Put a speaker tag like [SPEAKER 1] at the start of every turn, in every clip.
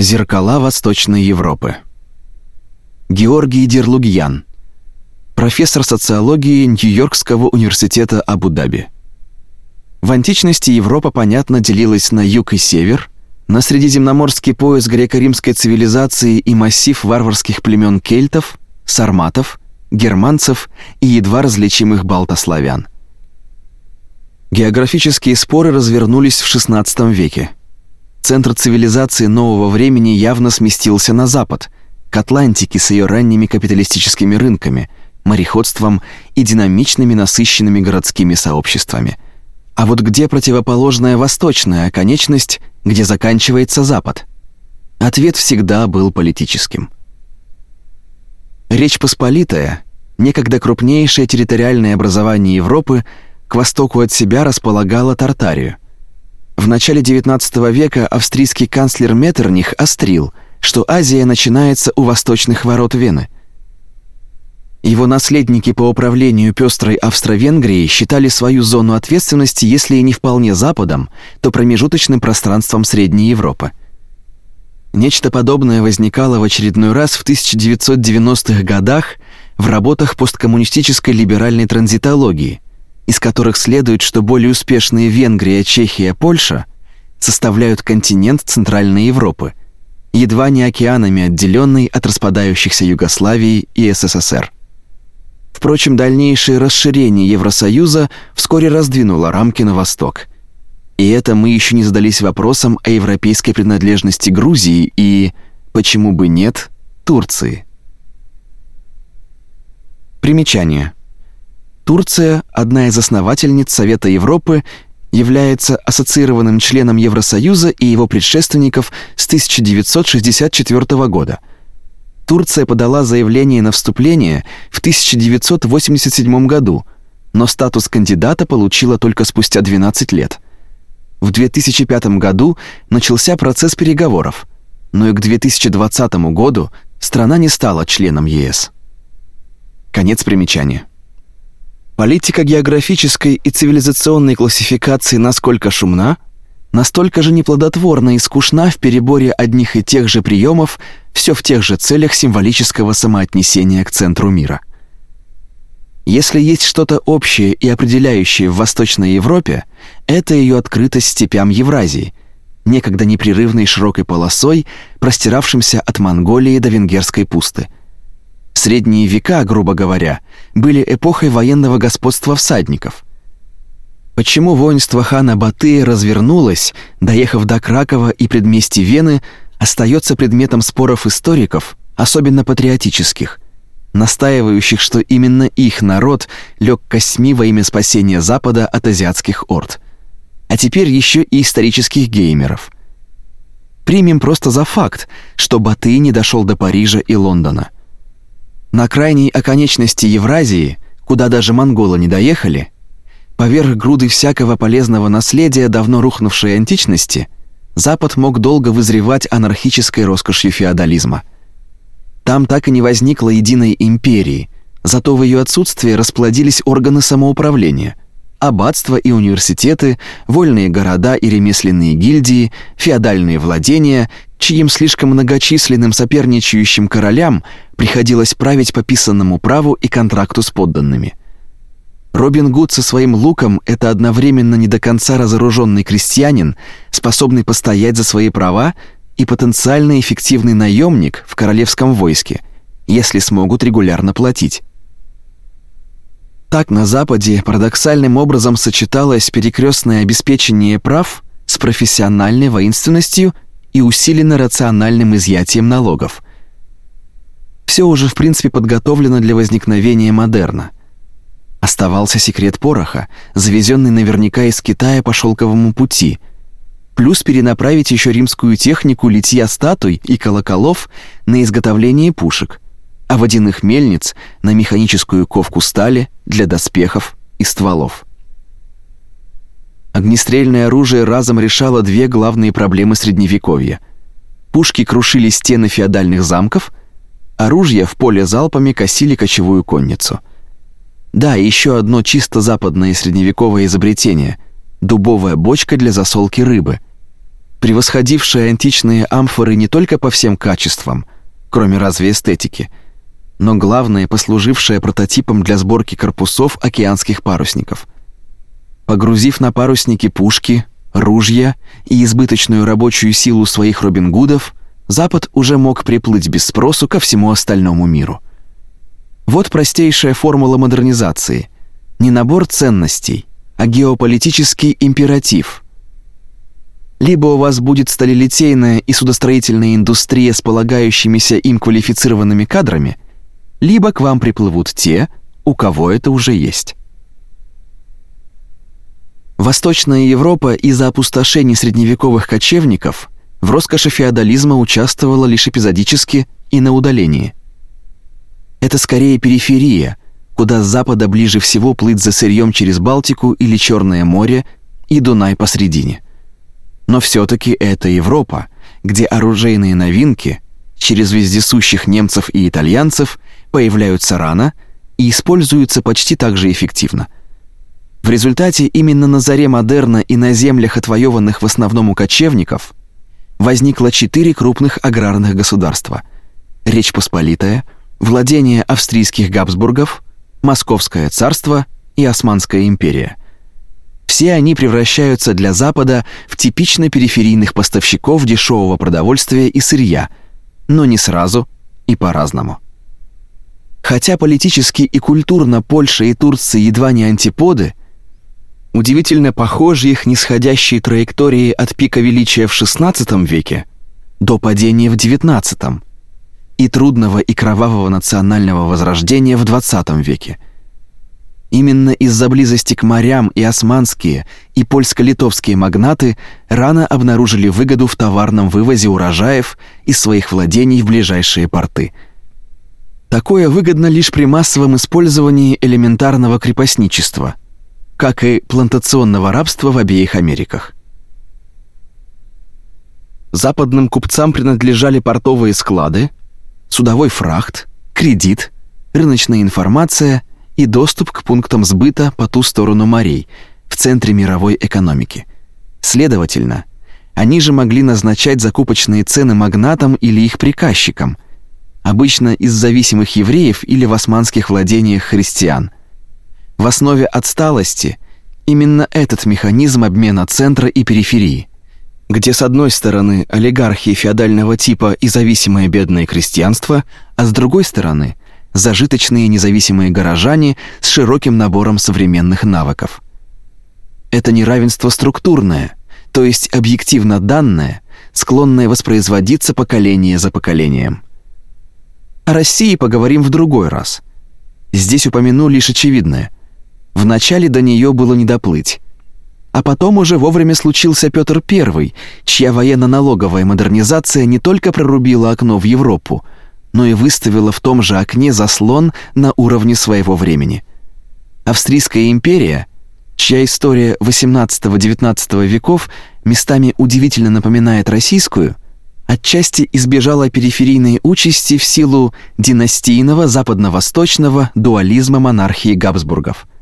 [SPEAKER 1] Зеркала Восточной Европы. Георгий Дерлугьян. Профессор социологии Нью-Йоркского университета Абу-Даби. В античности Европа, понятно, делилась на юг и север, на средиземноморский пояс греко-римской цивилизации и массив варварских племен кельтов, сарматов, германцев и едва различимых балтославян. Географические споры развернулись в XVI веке – Центр цивилизации нового времени явно сместился на запад, к Атлантике с ее ранними капиталистическими рынками, мореходством и динамичными насыщенными городскими сообществами. А вот где противоположная восточная конечность, где заканчивается Запад? Ответ всегда был политическим. Речь Посполитая, некогда крупнейшее территориальное образование Европы, к востоку от себя располагала Тартарию – в начале XIX века австрийский канцлер Меттерних острил, что Азия начинается у восточных ворот Вены. Его наследники по управлению пестрой Австро-Венгрией считали свою зону ответственности, если и не вполне западом, то промежуточным пространством Средней Европы. Нечто подобное возникало в очередной раз в 1990-х годах в работах посткоммунистической либеральной транзитологии – из которых следует, что более успешные Венгрия, Чехия, Польша составляют континент Центральной Европы, едва не океанами отделенный от распадающихся Югославии и СССР. Впрочем, дальнейшее расширение Евросоюза вскоре раздвинуло рамки на восток. И это мы еще не задались вопросом о европейской принадлежности Грузии и, почему бы нет, Турции. Примечание. Турция, одна из основательниц Совета Европы, является ассоциированным членом Евросоюза и его предшественников с 1964 года. Турция подала заявление на вступление в 1987 году, но статус кандидата получила только спустя 12 лет. В 2005 году начался процесс переговоров, но и к 2020 году страна не стала членом ЕС. Конец примечания. Политика географической и цивилизационной классификации насколько шумна, настолько же неплодотворна и скучна в переборе одних и тех же приемов, все в тех же целях символического самоотнесения к центру мира. Если есть что-то общее и определяющее в Восточной Европе, это ее открытость степям Евразии, некогда непрерывной широкой полосой, простиравшимся от Монголии до Венгерской пусты – Средние века, грубо говоря, были эпохой военного господства всадников. Почему воинство хана Батыя развернулось, доехав до Кракова и предместий Вены, остается предметом споров историков, особенно патриотических, настаивающих, что именно их народ лег косьми во имя спасения Запада от азиатских орд. А теперь еще и исторических геймеров. Примем просто за факт, что Батый не дошел до Парижа и Лондона – на крайней оконечности Евразии, куда даже монголы не доехали, поверх груды всякого полезного наследия давно рухнувшей античности, Запад мог долго вызревать анархической роскошью феодализма. Там так и не возникло единой империи, зато в ее отсутствие расплодились органы самоуправления – аббатства и университеты, вольные города и ремесленные гильдии, феодальные владения, чьим слишком многочисленным соперничающим королям приходилось править по писанному праву и контракту с подданными. Робин Гуд со своим луком это одновременно не до конца разоруженный крестьянин, способный постоять за свои права, и потенциально эффективный наемник в королевском войске, если смогут регулярно платить. Так на Западе парадоксальным образом сочеталось перекрестное обеспечение прав с профессиональной воинственностью и усиленно рациональным изъятием налогов. Все уже в принципе подготовлено для возникновения модерна. Оставался секрет пороха, завезенный наверняка из Китая по шелковому пути, плюс перенаправить еще римскую технику литья статуй и колоколов на изготовление пушек – а водяных мельниц на механическую ковку стали для доспехов и стволов. Огнестрельное оружие разом решало две главные проблемы средневековья. Пушки крушили стены феодальных замков, оружие в поле залпами косили кочевую конницу. Да, еще одно чисто западное средневековое изобретение дубовая бочка для засолки рыбы. превосходившая античные амфоры не только по всем качествам, кроме разве эстетики, но главное, послужившая прототипом для сборки корпусов океанских парусников. Погрузив на парусники пушки, ружья и избыточную рабочую силу своих Робин Гудов, Запад уже мог приплыть без спросу ко всему остальному миру. Вот простейшая формула модернизации. Не набор ценностей, а геополитический императив. Либо у вас будет сталелитейная и судостроительная индустрия с полагающимися им квалифицированными кадрами, либо к вам приплывут те, у кого это уже есть. Восточная Европа из-за опустошений средневековых кочевников в роскоши феодализма участвовала лишь эпизодически и на удалении. Это скорее периферия, куда с запада ближе всего плыть за сырьем через Балтику или Черное море и Дунай посредине. Но все таки это Европа, где оружейные новинки через вездесущих немцев и итальянцев появляются рано и используются почти так же эффективно – в результате именно на заре модерна и на землях, отвоеванных в основном у кочевников, возникло четыре крупных аграрных государства: Речь Посполитая, владение австрийских Габсбургов, Московское царство и Османская империя. Все они превращаются для Запада в типично периферийных поставщиков дешевого продовольствия и сырья, но не сразу и по-разному. Хотя политически и культурно Польша и Турция едва не антиподы, удивительно похожи их нисходящие траектории от пика величия в XVI веке до падения в XIX и трудного и кровавого национального возрождения в XX веке. Именно из-за близости к морям и османские, и польско-литовские магнаты рано обнаружили выгоду в товарном вывозе урожаев из своих владений в ближайшие порты. Такое выгодно лишь при массовом использовании элементарного крепостничества – как и плантационного рабства в обеих Америках. Западным купцам принадлежали портовые склады, судовой фрахт, кредит, рыночная информация и доступ к пунктам сбыта по ту сторону морей, в центре мировой экономики. Следовательно, они же могли назначать закупочные цены магнатам или их приказчикам, обычно из зависимых евреев или в османских владениях христиан – в основе отсталости именно этот механизм обмена центра и периферии, где с одной стороны олигархии феодального типа и зависимое бедное крестьянство, а с другой стороны зажиточные независимые горожане с широким набором современных навыков. Это неравенство структурное, то есть объективно данное, склонное воспроизводиться поколение за поколением. О России поговорим в другой раз. Здесь упомяну лишь очевидное – Вначале до нее было не доплыть. А потом уже вовремя случился Петр I, чья военно-налоговая модернизация не только прорубила окно в Европу, но и выставила в том же окне заслон на уровне своего времени. Австрийская империя, чья история XVIII-XIX веков местами удивительно напоминает российскую, отчасти избежала периферийной участи в силу династийного западно-восточного дуализма монархии Габсбургов –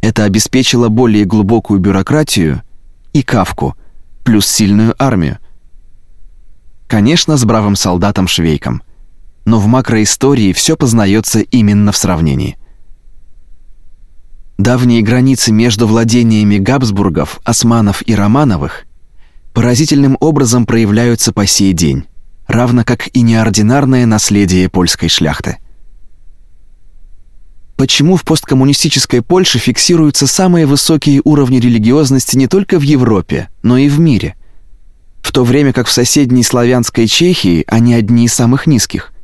[SPEAKER 1] это обеспечило более глубокую бюрократию и кавку, плюс сильную армию. Конечно, с бравым солдатом Швейком. Но в макроистории все познается именно в сравнении. Давние границы между владениями Габсбургов, Османов и Романовых поразительным образом проявляются по сей день, равно как и неординарное наследие польской шляхты – почему в посткоммунистической Польше фиксируются самые высокие уровни религиозности не только в Европе, но и в мире, в то время как в соседней славянской Чехии они одни из самых низких.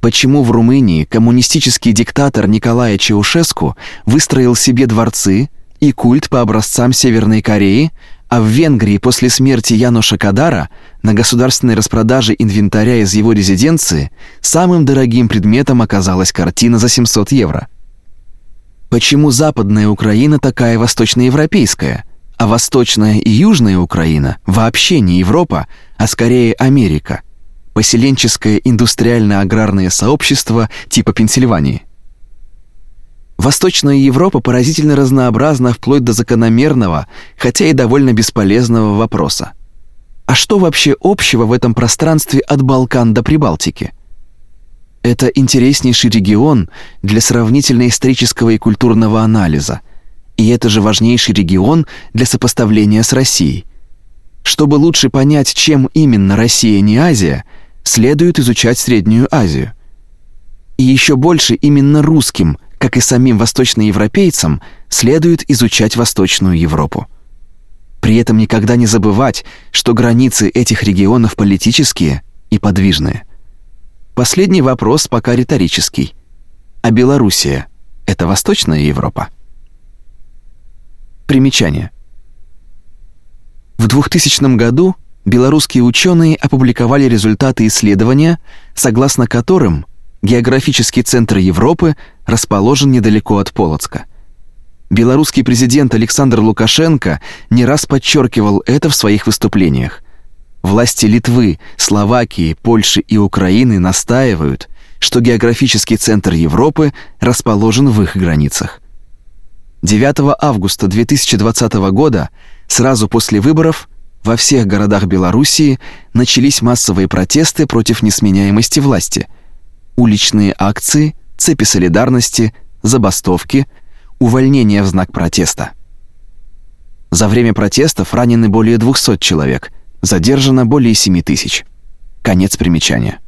[SPEAKER 1] Почему в Румынии коммунистический диктатор Николай Чаушеску выстроил себе дворцы и культ по образцам Северной Кореи, а в Венгрии после смерти Януша Кадара на государственной распродаже инвентаря из его резиденции самым дорогим предметом оказалась картина за 700 евро. Почему западная Украина такая восточноевропейская, а восточная и южная Украина вообще не Европа, а скорее Америка, поселенческое индустриально-аграрное сообщество типа Пенсильвании? Восточная Европа поразительно разнообразна вплоть до закономерного, хотя и довольно бесполезного вопроса. А что вообще общего в этом пространстве от Балкан до Прибалтики? Это интереснейший регион для сравнительно-исторического и культурного анализа. И это же важнейший регион для сопоставления с Россией. Чтобы лучше понять, чем именно Россия не Азия, следует изучать Среднюю Азию. И еще больше именно русским, как и самим восточноевропейцам, следует изучать Восточную Европу. При этом никогда не забывать, что границы этих регионов политические и подвижные. Последний вопрос пока риторический. А Белоруссия — это Восточная Европа? Примечание. В 2000 году белорусские ученые опубликовали результаты исследования, согласно которым географический центр Европы расположен недалеко от Полоцка — Белорусский президент Александр Лукашенко не раз подчеркивал это в своих выступлениях. Власти Литвы, Словакии, Польши и Украины настаивают, что географический центр Европы расположен в их границах. 9 августа 2020 года, сразу после выборов, во всех городах Белоруссии начались массовые протесты против несменяемости власти. Уличные акции, цепи солидарности, забастовки – увольнения в знак протеста. За время протестов ранены более 200 человек, задержано более 7 тысяч. Конец примечания.